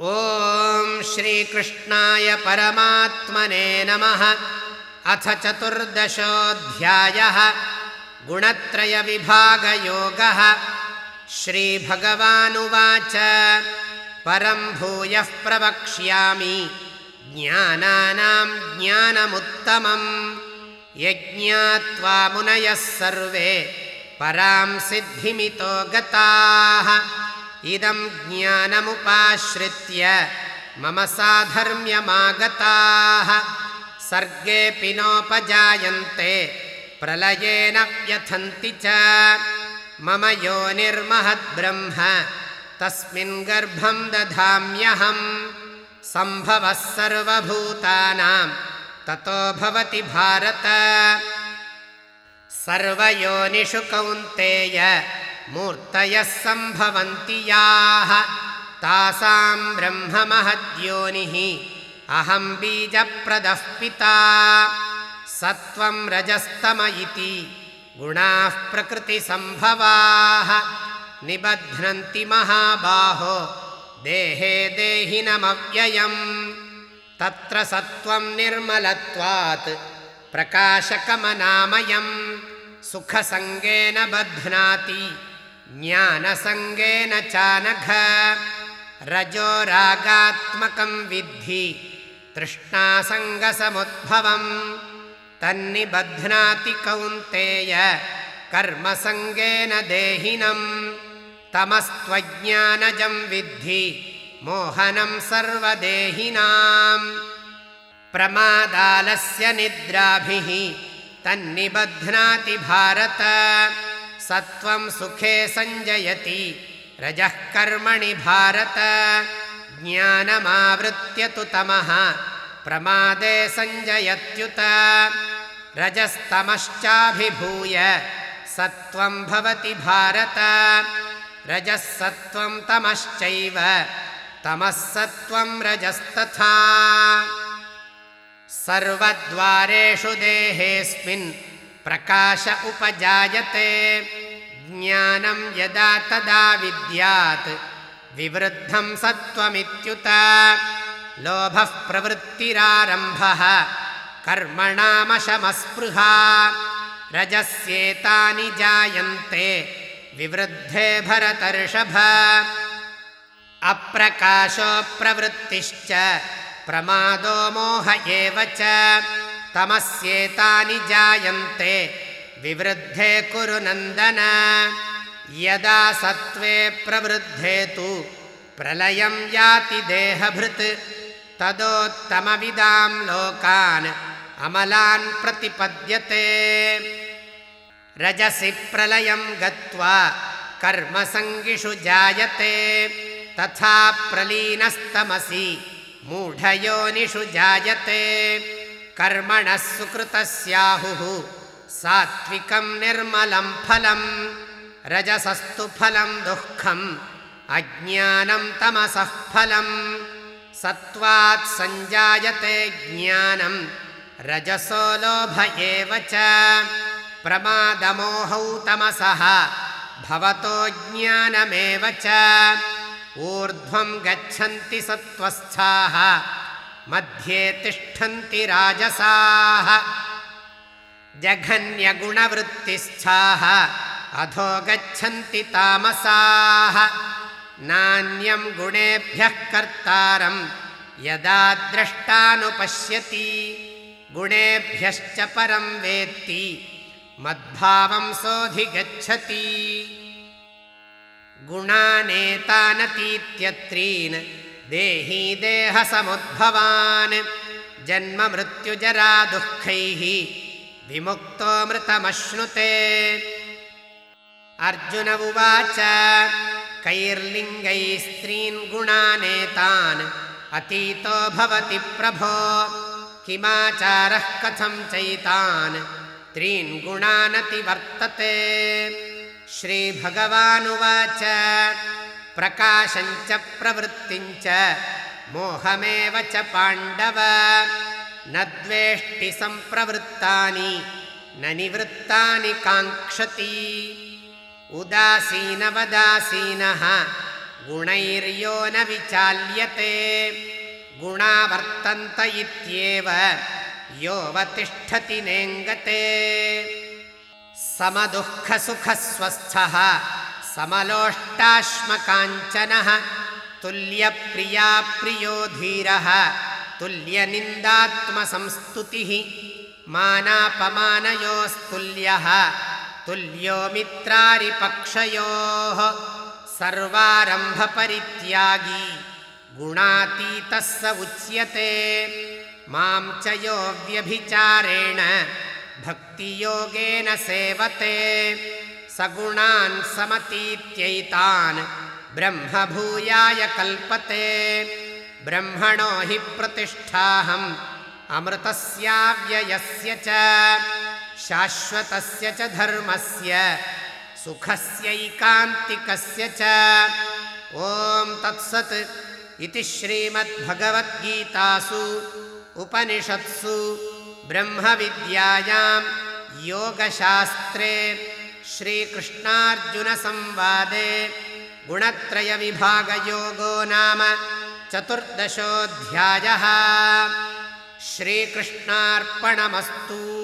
ॐ श्रीकृष्णाय परमात्मने नमः। अथ चतुर्दशोऽध्यायः। गुणत्रयविभागयोगः। श्रीभगवानुवाच। परं भूयः प्रवक्ष्यामि। ज्ञानानां ज्ञानमुत्तमम् यज्ञात्वा मुनयः सर्वे। परां सिद्धिमितो गताः इदं ज्ञानमुपाश्रित्य मम साधर्म्यमागताः। सर्गेऽपि नोपजायन्ते प्रलयेन व्यथन्ति च। मम योनिर्महद्ब्रह्म तस्मिन् गर्भं दधाम्यहम्। सम्भवः सर्वभूतानां ततो भवति भारत। सर्वयोनिषु कौन्तेय मूर्तयः सम्भवन्ति याः। तासां ब्रह्ममहद्योनिः। अहं बीजप्रदः पिता। सत्त्वं रजस्तम इति गुणाः प्रकृतिसम्भवाः। निबध्नन्ति महाबाहो। देहे देहिनमव्ययम्। तत्र सत्त्वं निर्मलत्वात्। प्रकाशकमनामयम्। सुखसङ्गेन बध्नाति ज्ञानसङ्गेन चानघ। रजो रागात्मकं विद्धि तृष्णासङ्गसमुद्भवम् तन्निबध्नाति कौन्तेय कर्मसङ्गेन देहिनम् तमस्त्वज्ञानजं विद्धि मोहनं सर्वदेहिनाम् प्रमादालस्य निद्राभिः तन्निबध्नाति भारत सत्त्वं सुखे सञ्जयति रजः कर्मणि भारत। ज्ञानमावृत्य तु तमः। प्रमादे सञ्जयत्युत रजस्तमश्चाभिभूय। सत्त्वं भवति भारत। रजः सत्त्वं तमश्चैव। तमः सत्त्वं रजस्तथा। सर्वद्वारेषु देहेऽस्मिन् प्रकाश उपजायते। ज्ञानं यदा तदा विद्यात्। विवृद्धं सत्त्वमित्युत। लोभः प्रवृत्तिरारम्भः। कर्मणामशमस्पृहा। रजस्येतानि जायन्ते। विवृद्धे भरतर्षभ। अप्रकाशो प्रवृत्तिश्च। प्रमादो मोह एव च तमस्येतानि जायन्ते। विवृद्धे कुरु नन्दन। यदा सत्त्वे प्रवृद्धे तु प्रलयं याति देहभृत्। तदोत्तमविदां लोकान् अमलान् प्रतिपद्यते। रजसि प्रलयं गत्वा कर्मसङ्गिषु जायते। तथा प्रलीनस्तमसि मूढयोनिषु जायते कर्मणः सुकृतस्याहुः। सात्विकं निर्मलं फलं रजसस्तु फलं दुःखम् अज्ञानं तमसः फलं सत्त्वात् सञ्जायते ज्ञानं रजसो लोभ एव च। प्रमादमोहौ तमसः भवतो ज्ञानमेव च। ऊर्ध्वं गच्छन्ति सत्त्वस्थाः मध्ये तिष्ठन्ति राजसाः। जघन्यगुणवृत्तिस्थाः। अधो गच्छन्ति तामसाः। नान्यं गुणेभ्यः कर्तारं यदा द्रष्टानुपश्यति। गुणेभ्यश्च परं वेत्ति। मद्भावं सोऽधिगच्छति। गुणानेतानतीत्यत्रीन् देही देहसमुद्भवान्। जन्ममृत्युजरा दुःखैः विमुक्तोऽमृतमश्नुते अर्जुन उवाच कैर्लिङ्गैः स्त्रीन् गुणानेतान् अतीतो भवति प्रभो किमाचारः कथं चैतान् त्रीन् गुणानतिवर्तते। श्रीभगवानुवाच प्रकाशञ्च प्रवृत्तिञ्च मोहमेव च पाण्डव। न द्वेष्टि सम्प्रवृत्तानि न निवृत्तानि काङ्क्षति। उदासीनवदासीनः गुणैर्यो न विचाल्यते। गुणा वर्तन्त इत्येव योऽवतिष्ठति नेङ्गते। समदुःखसुखस्वस्थः समलोष्टाश्मकाञ्चनः तुल्यप्रिया प्रियो धीरः तुल्यनिन्दात्मसंस्तुतिः मानापमानयोस्तुल्यः तुल्यो मित्रारिपक्षयोः सर्वारम्भपरित्यागी गुणातीतः स उच्यते। मां च यो व्यभिचारेण भक्तियोगेन सेवते सगुणान् समतीत्यैतान् ब्रह्मभूयाय कल्पते। ब्रह्मणो हि प्रतिष्ठाहम्। अमृतस्याव्ययस्य च। शाश्वतस्य च धर्मस्य। सुखस्यैकान्तिकस्य च। ॐ तत्सत् इति श्रीमद्भगवद्गीतासु उपनिषत्सु ब्रह्मविद्यायां योगशास्त्रे श्रीकृष्णार्जुनसंवादे गुणत्रयविभागयोगो नाम चतुर्दशोऽध्यायः. श्रीकृष्णार्पणमस्तु